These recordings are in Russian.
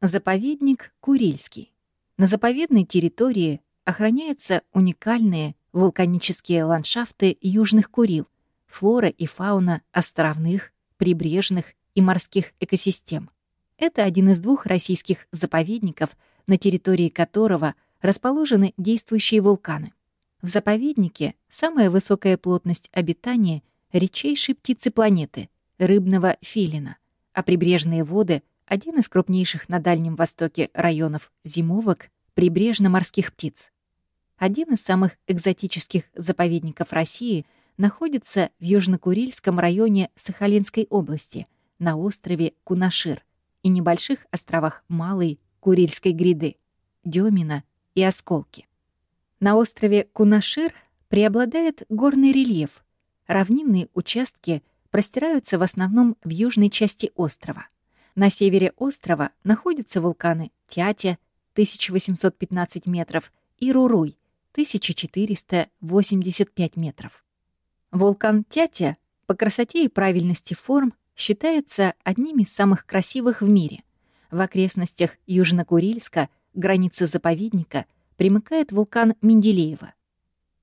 Заповедник Курильский. На заповедной территории охраняются уникальные вулканические ландшафты Южных Курил, флора и фауна островных, прибрежных и морских экосистем. Это один из двух российских заповедников, на территории которого расположены действующие вулканы. В заповеднике самая высокая плотность обитания редчайшей птицы планеты — рыбного филина, а прибрежные воды — один из крупнейших на Дальнем Востоке районов зимовок прибрежно-морских птиц. Один из самых экзотических заповедников России находится в Южно-Курильском районе Сахалинской области на острове Кунашир и небольших островах Малой Курильской гряды, Дёмина и Осколки. На острове Кунашир преобладает горный рельеф. Равнинные участки простираются в основном в южной части острова. На севере острова находятся вулканы Тятя, 1815 метров, и Руруй, 1485 метров. Вулкан Тятя по красоте и правильности форм считается одним из самых красивых в мире. В окрестностях Южно-Курильска, границы заповедника — примыкает вулкан Менделеева.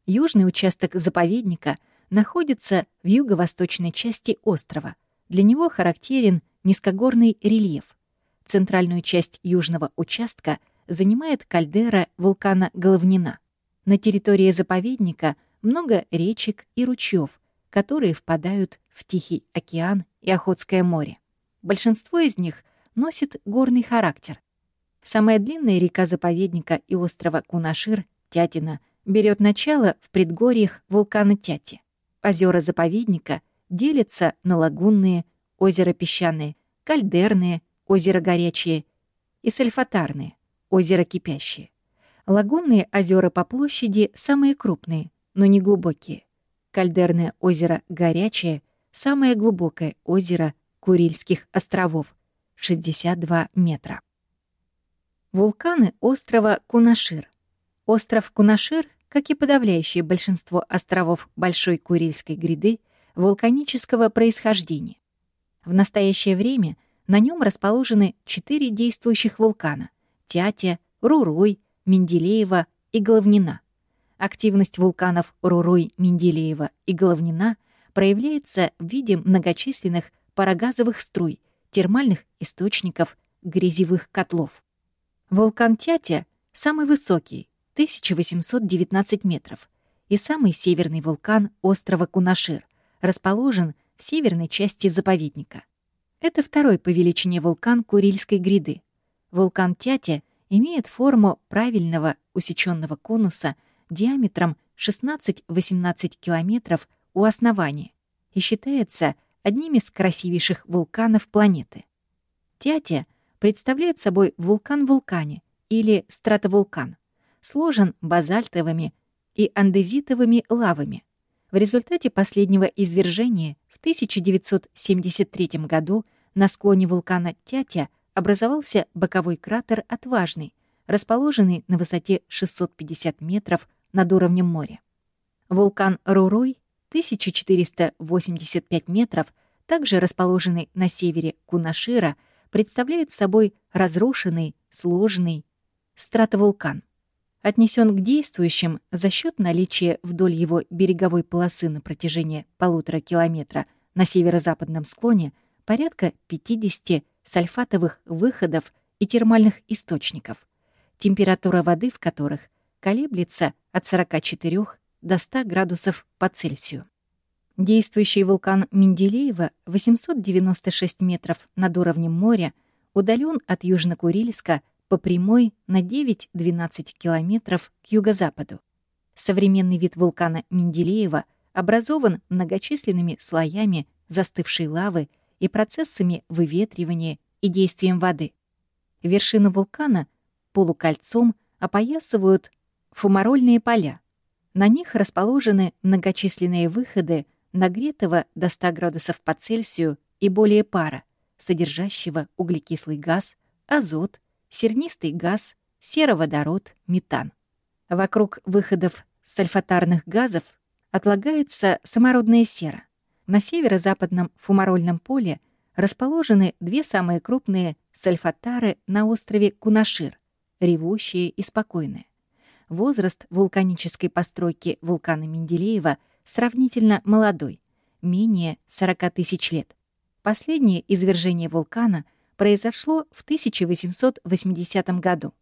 Южный участок заповедника находится в юго-восточной части острова. Для него характерен низкогорный рельеф. Центральную часть южного участка занимает кальдера вулкана Головнина. На территории заповедника много речек и ручьев, которые впадают в Тихий океан и Охотское море. Большинство из них носит горный характер. Самая длинная река заповедника и острова Кунашир, Тятина, берет начало в предгорьях вулкана Тяти. Озера заповедника делятся на лагунные, озеро песчаные, кальдерные, озеро горячие и сальфатарные, озеро кипящие. Лагунные озера по площади самые крупные, но не глубокие. Кальдерное озеро горячее, самое глубокое озеро Курильских островов — 62 метра. Вулканы острова Кунашир. Остров Кунашир, как и подавляющее большинство островов Большой Курильской гряды, вулканического происхождения. В настоящее время на нем расположены четыре действующих вулкана — Тятя, Руруй, Менделеева и Головнина. Активность вулканов Руруй, Менделеева и Головнина проявляется в виде многочисленных парогазовых струй, термальных источников, грязевых котлов. Вулкан Тятя самый высокий, 1819 метров, и самый северный вулкан острова Кунашир, расположен в северной части заповедника. Это второй по величине вулкан Курильской гряды. Вулкан Тятя имеет форму правильного усеченного конуса диаметром 16-18 километров у основания и считается одним из красивейших вулканов планеты. Тятя представляет собой вулкан в вулкане или стратовулкан, сложен базальтовыми и андезитовыми лавами. В результате последнего извержения в 1973 году на склоне вулкана Тятя образовался боковой кратер «Отважный», расположенный на высоте 650 метров над уровнем моря. Вулкан Руруй, 1485 метров, также расположенный на севере Кунашира, представляет собой разрушенный, сложный стратовулкан. Отнесен к действующим за счет наличия вдоль его береговой полосы на протяжении полутора километра на северо-западном склоне порядка 50 сальфатовых выходов и термальных источников, температура воды в которых колеблется от 44 до 100 градусов по Цельсию. Действующий вулкан Менделеева, 896 метров над уровнем моря, удален от Южно-Курильска по прямой на 9-12 километров к юго-западу. Современный вид вулкана Менделеева образован многочисленными слоями застывшей лавы и процессами выветривания и действием воды. Вершину вулкана полукольцом опоясывают фумарольные поля. На них расположены многочисленные выходы нагретого до 100 градусов по Цельсию и более пара, содержащего углекислый газ, азот, сернистый газ, сероводород, метан. Вокруг выходов сальфатарных газов отлагается самородная сера. На северо-западном фумарольном поле расположены две самые крупные сальфатары на острове Кунашир, ревущие и спокойные. Возраст вулканической постройки вулкана Менделеева сравнительно молодой, менее 40 тысяч лет. Последнее извержение вулкана произошло в 1880 году.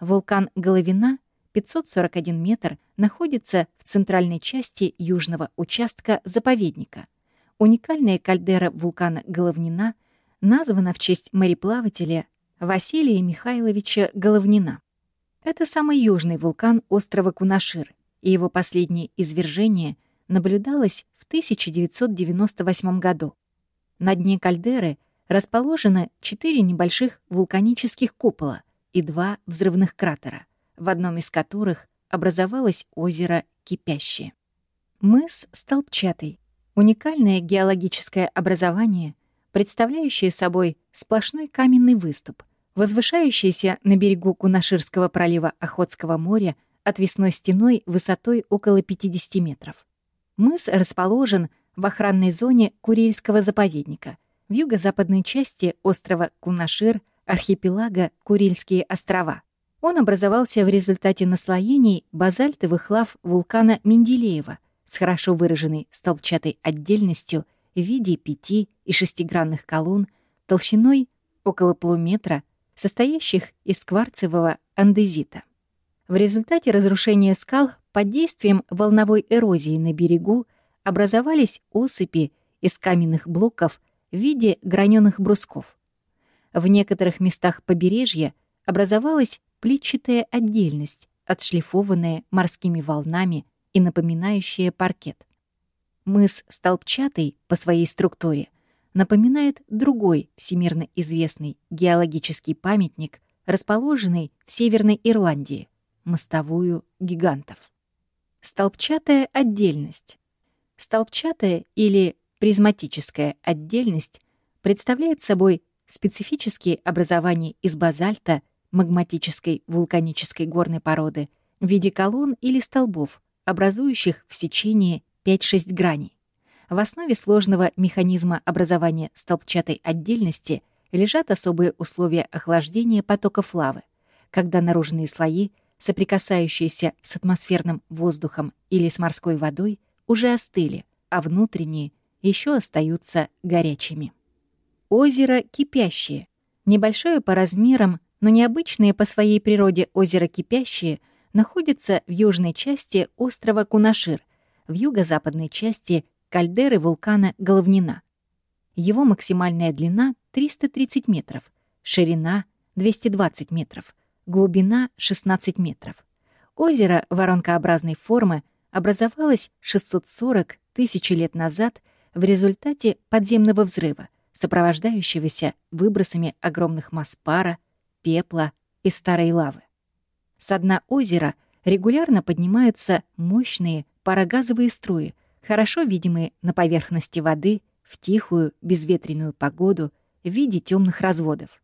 Вулкан Головина, 541 метр, находится в центральной части южного участка заповедника. Уникальная кальдера вулкана Головнина названа в честь мореплавателя Василия Михайловича Головнина. Это самый южный вулкан острова Кунашир, и его последнее извержение наблюдалось в 1998 году. На дне кальдеры расположено четыре небольших вулканических купола и два взрывных кратера, в одном из которых образовалось озеро Кипящее. Мыс Столбчатый — уникальное геологическое образование, представляющее собой сплошной каменный выступ, возвышающийся на берегу Кунаширского пролива Охотского моря отвесной стеной высотой около 50 метров. Мыс расположен в охранной зоне Курильского заповедника, в юго-западной части острова Кунашир, архипелага Курильские острова. Он образовался в результате наслоений базальтовых лав вулкана Менделеева с хорошо выраженной столбчатой отдельностью в виде пяти- и шестигранных колонн толщиной около полуметра состоящих из кварцевого андезита. В результате разрушения скал под действием волновой эрозии на берегу образовались осыпи из каменных блоков в виде граненых брусков. В некоторых местах побережья образовалась плитчатая отдельность, отшлифованная морскими волнами и напоминающая паркет. Мыс Столбчатый по своей структуре напоминает другой всемирно известный геологический памятник, расположенный в Северной Ирландии — мостовую гигантов. Столбчатая отдельность. Столбчатая или призматическая отдельность представляет собой специфические образования из базальта, магматической вулканической горной породы в виде колонн или столбов, образующих в сечении 5-6 граней. В основе сложного механизма образования столбчатой отдельности лежат особые условия охлаждения потоков лавы, когда наружные слои, соприкасающиеся с атмосферным воздухом или с морской водой, уже остыли, а внутренние еще остаются горячими. Озеро Кипящее. Небольшое по размерам, но необычное по своей природе озеро Кипящее находится в южной части острова Кунашир, в юго-западной части кальдеры вулкана Головнина. Его максимальная длина — 330 метров, ширина — 220 метров, глубина — 16 метров. Озеро воронкообразной формы образовалось 640 тысяч лет назад в результате подземного взрыва, сопровождающегося выбросами огромных масс пара, пепла и старой лавы. С дна озера регулярно поднимаются мощные парогазовые струи, хорошо видимые на поверхности воды в тихую безветренную погоду в виде темных разводов.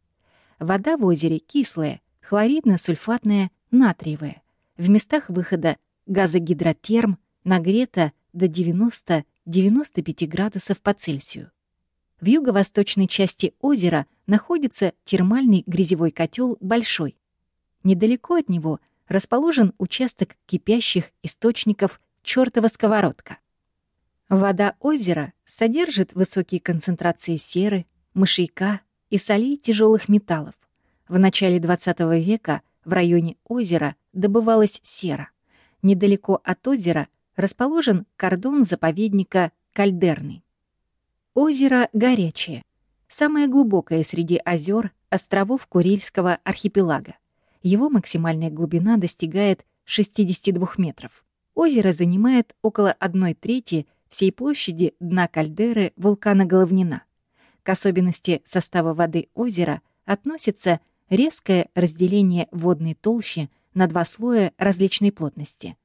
Вода в озере кислая, хлоридно-сульфатная, натриевая. В местах выхода газогидротерм нагрета до 90-95 градусов по Цельсию. В юго-восточной части озера находится термальный грязевой котел Большой. Недалеко от него расположен участок кипящих источников чертова сковородка. Вода озера содержит высокие концентрации серы, мышьяка и солей тяжелых металлов. В начале XX века в районе озера добывалась сера. Недалеко от озера расположен кордон заповедника Кальдерный. Озеро Горячее. Самое глубокое среди озер островов Курильского архипелага. Его максимальная глубина достигает 62 метров. Озеро занимает около 1 трети всей площади дна кальдеры вулкана Головнина. К особенности состава воды озера относится резкое разделение водной толщи на два слоя различной плотности.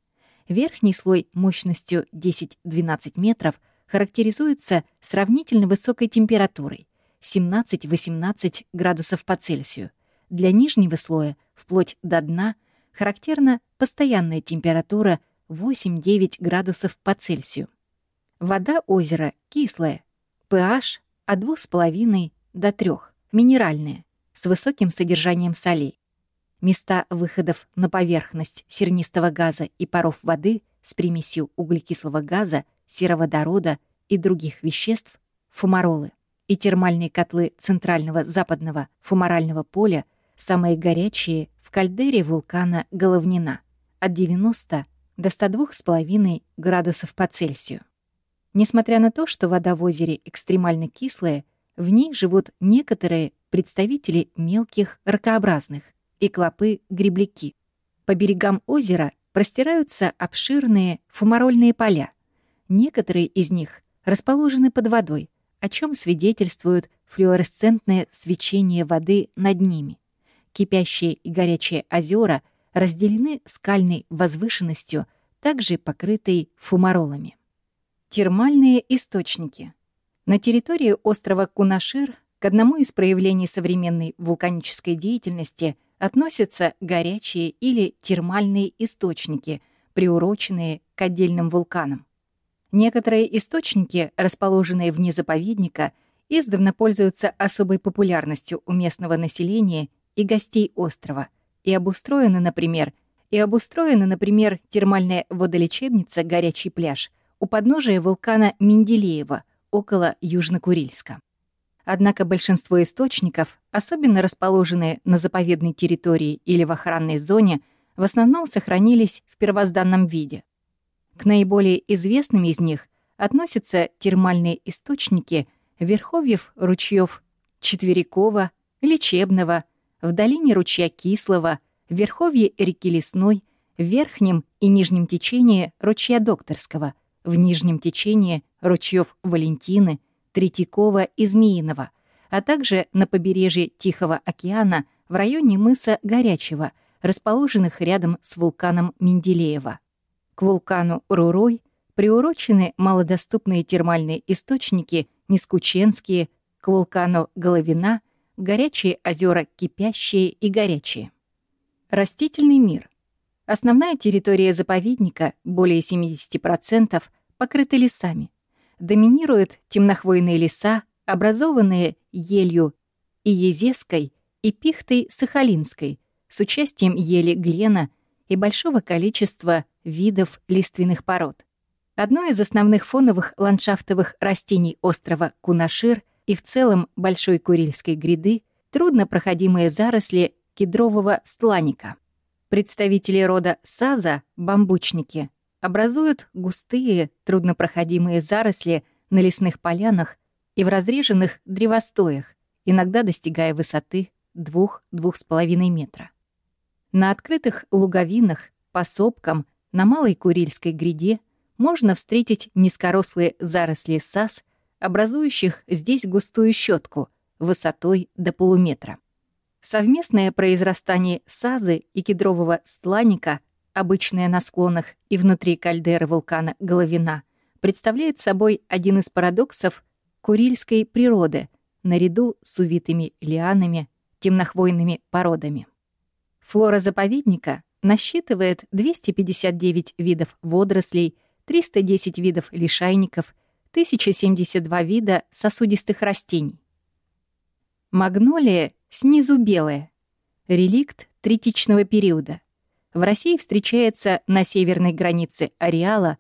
Верхний слой мощностью 10-12 метров характеризуется сравнительно высокой температурой 17-18 градусов по Цельсию. Для нижнего слоя, вплоть до дна, характерна постоянная температура 8-9 градусов по Цельсию. Вода озера кислая, pH от 2,5 до 3, минеральные, с высоким содержанием солей. Места выходов на поверхность сернистого газа и паров воды с примесью углекислого газа, сероводорода и других веществ — фумаролы. И термальные котлы центрального западного фумарального поля самые горячие в кальдере вулкана Головнина от 90 до 102,5 градусов по Цельсию. Несмотря на то, что вода в озере экстремально кислая, в ней живут некоторые представители мелких ракообразных и клопы-гребляки. По берегам озера простираются обширные фумарольные поля. Некоторые из них расположены под водой, о чем свидетельствует флуоресцентное свечение воды над ними. Кипящие и горячие озера разделены скальной возвышенностью, также покрытой фумаролами. Термальные источники. На территории острова Кунашир к одному из проявлений современной вулканической деятельности относятся горячие или термальные источники, приуроченные к отдельным вулканам. Некоторые источники, расположенные вне заповедника, издавна пользуются особой популярностью у местного населения и гостей острова и обустроены, например, и обустроена, например, термальная водолечебница «Горячий пляж», у подножия вулкана Менделеева, около Южно-Курильска. Однако большинство источников, особенно расположенные на заповедной территории или в охранной зоне, в основном сохранились в первозданном виде. К наиболее известным из них относятся термальные источники верховьев ручьев Четверякова, Лечебного, в долине ручья Кислого, верховье реки Лесной, в верхнем и нижнем течении ручья Докторского — в нижнем течении ручьев Валентины, Третьякова и Змеиного, а также на побережье Тихого океана в районе мыса Горячего, расположенных рядом с вулканом Менделеева. К вулкану Рурой приурочены малодоступные термальные источники Нескученские, к вулкану Головина — горячие озера Кипящие и Горячие. Растительный мир. Основная территория заповедника, более 70%, покрыты лесами. Доминируют темнохвойные леса, образованные елью и езеской и пихтой сахалинской, с участием ели глена и большого количества видов лиственных пород. Одно из основных фоновых ландшафтовых растений острова Кунашир и в целом Большой Курильской гряды труднопроходимые заросли кедрового стланика. Представители рода саза, бамбучники, образуют густые, труднопроходимые заросли на лесных полянах и в разреженных древостоях, иногда достигая высоты 2-2,5 метра. На открытых луговинах, по сопкам, на Малой Курильской гряде можно встретить низкорослые заросли саз, образующих здесь густую щетку высотой до полуметра. Совместное произрастание сазы и кедрового стланика, обычное на склонах и внутри кальдеры вулкана Головина, представляет собой один из парадоксов курильской природы наряду с увитыми лианами, темнохвойными породами. Флора заповедника насчитывает 259 видов водорослей, 310 видов лишайников, 1072 вида сосудистых растений. Магнолия Снизу белое. Реликт третичного периода. В России встречается на северной границе ареала,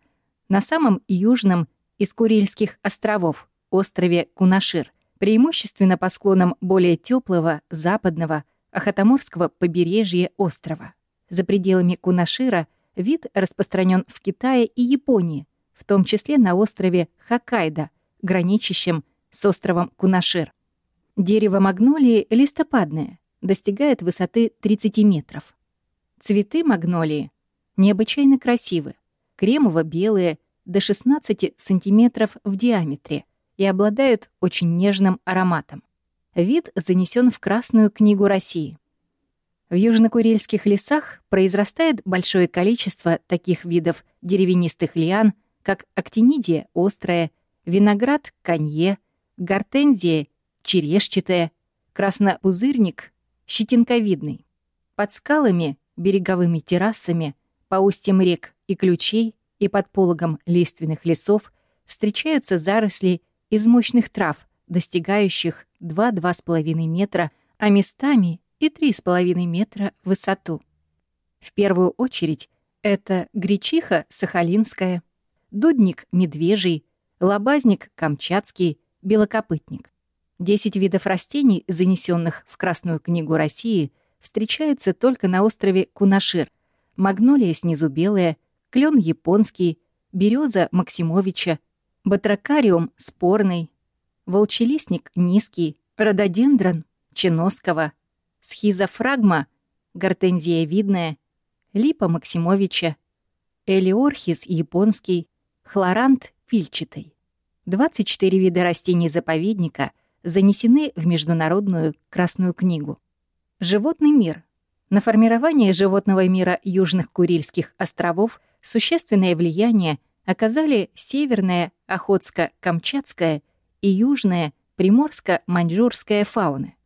на самом южном из Курильских островов, острове Кунашир, преимущественно по склонам более теплого западного Ахатаморского побережья острова. За пределами Кунашира вид распространен в Китае и Японии, в том числе на острове Хоккайдо, граничащем с островом Кунашир. Дерево магнолии листопадное, достигает высоты 30 метров. Цветы магнолии необычайно красивы, кремово-белые, до 16 сантиметров в диаметре и обладают очень нежным ароматом. Вид занесен в Красную книгу России. В южнокурильских лесах произрастает большое количество таких видов деревянистых лиан, как актинидия острая, виноград канье, гортензия черешчатая, краснопузырник, щетинковидный. Под скалами, береговыми террасами, по устьям рек и ключей и под пологом лиственных лесов встречаются заросли из мощных трав достигающих 2-2,5 метра, а местами и 3,5 метра в высоту. В первую очередь это гречиха сахалинская, дудник медвежий, лобазник камчатский, белокопытник. Десять видов растений, занесенных в Красную книгу России, встречаются только на острове Кунашир. Магнолия снизу белая, клен японский, береза Максимовича, батракариум спорный, волчелистник низкий, рододендрон чиноского, схизофрагма гортензия видная, липа Максимовича, элиорхис японский, хлорант пильчатый. 24 вида растений заповедника занесены в Международную Красную книгу. Животный мир. На формирование животного мира Южных Курильских островов существенное влияние оказали северная Охотско-Камчатская и южная Приморско-Маньчжурская фауны.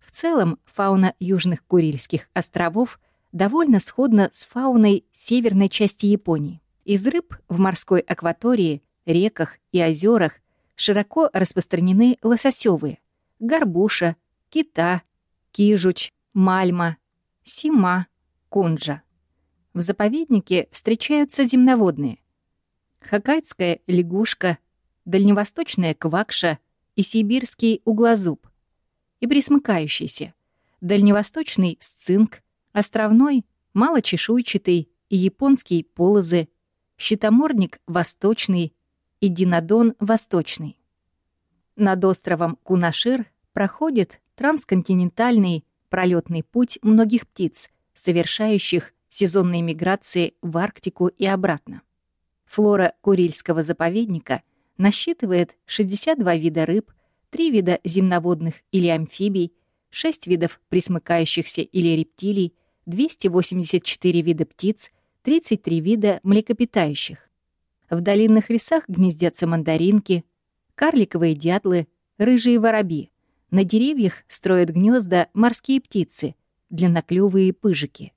В целом, фауна Южных Курильских островов довольно сходна с фауной северной части Японии. Из рыб в морской акватории, реках и озерах широко распространены лососевые, горбуша, кита, кижуч, мальма, сима, кунжа. В заповеднике встречаются земноводные. Хакайская лягушка, дальневосточная квакша и сибирский углозуб. И присмыкающийся. Дальневосточный сцинк, островной, малочешуйчатый и японский полозы, щитоморник восточный и динодон восточный. Над островом Кунашир проходит трансконтинентальный пролетный путь многих птиц, совершающих сезонные миграции в Арктику и обратно. Флора Курильского заповедника насчитывает 62 вида рыб, 3 вида земноводных или амфибий, 6 видов присмыкающихся или рептилий, 284 вида птиц, 33 вида млекопитающих. В долинных лесах гнездятся мандаринки, карликовые дятлы, рыжие воробьи. На деревьях строят гнезда морские птицы, длинноклювые пыжики.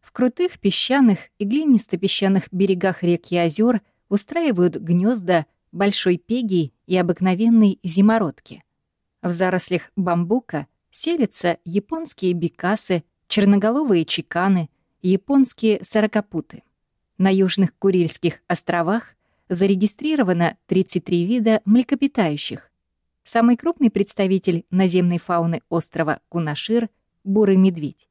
В крутых песчаных и глинисто-песчаных берегах рек и озер устраивают гнезда большой пеги и обыкновенной зимородки. В зарослях бамбука селятся японские бекасы, черноголовые чеканы, японские сорокопуты. На Южных Курильских островах зарегистрировано 33 вида млекопитающих. Самый крупный представитель наземной фауны острова Кунашир — бурый медведь.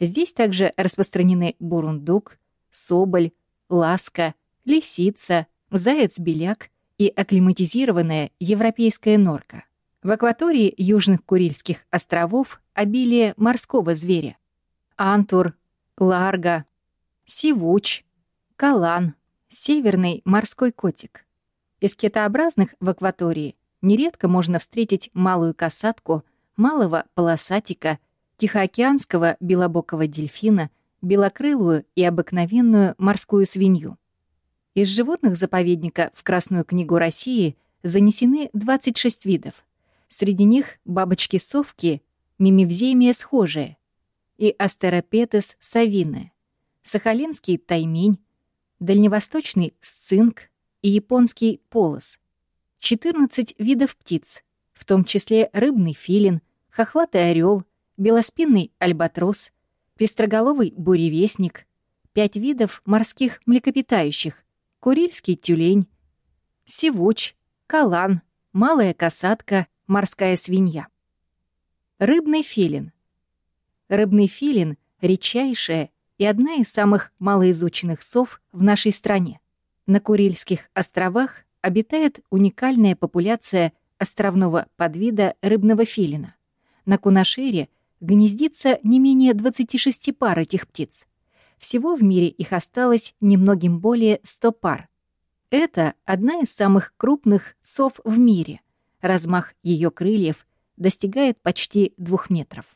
Здесь также распространены бурундук, соболь, ласка, лисица, заяц-беляк и акклиматизированная европейская норка. В акватории Южных Курильских островов обилие морского зверя. Антур, ларга, сивуч, калан, северный морской котик. Из кетообразных в акватории нередко можно встретить малую касатку, малого полосатика, тихоокеанского белобокого дельфина, белокрылую и обыкновенную морскую свинью. Из животных заповедника в Красную книгу России занесены 26 видов. Среди них бабочки-совки, мимивземия схожие и астеропетес савины, сахалинский таймень, дальневосточный сцинк и японский полос. 14 видов птиц, в том числе рыбный филин, хохлатый орел, белоспинный альбатрос, пестроголовый буревестник, 5 видов морских млекопитающих, курильский тюлень, сивуч, калан, малая касатка, морская свинья. Рыбный филин. Рыбный филин — редчайшая и одна из самых малоизученных сов в нашей стране. На Курильских островах обитает уникальная популяция островного подвида рыбного филина. На Кунашире гнездится не менее 26 пар этих птиц. Всего в мире их осталось немногим более 100 пар. Это одна из самых крупных сов в мире. Размах ее крыльев достигает почти двух метров.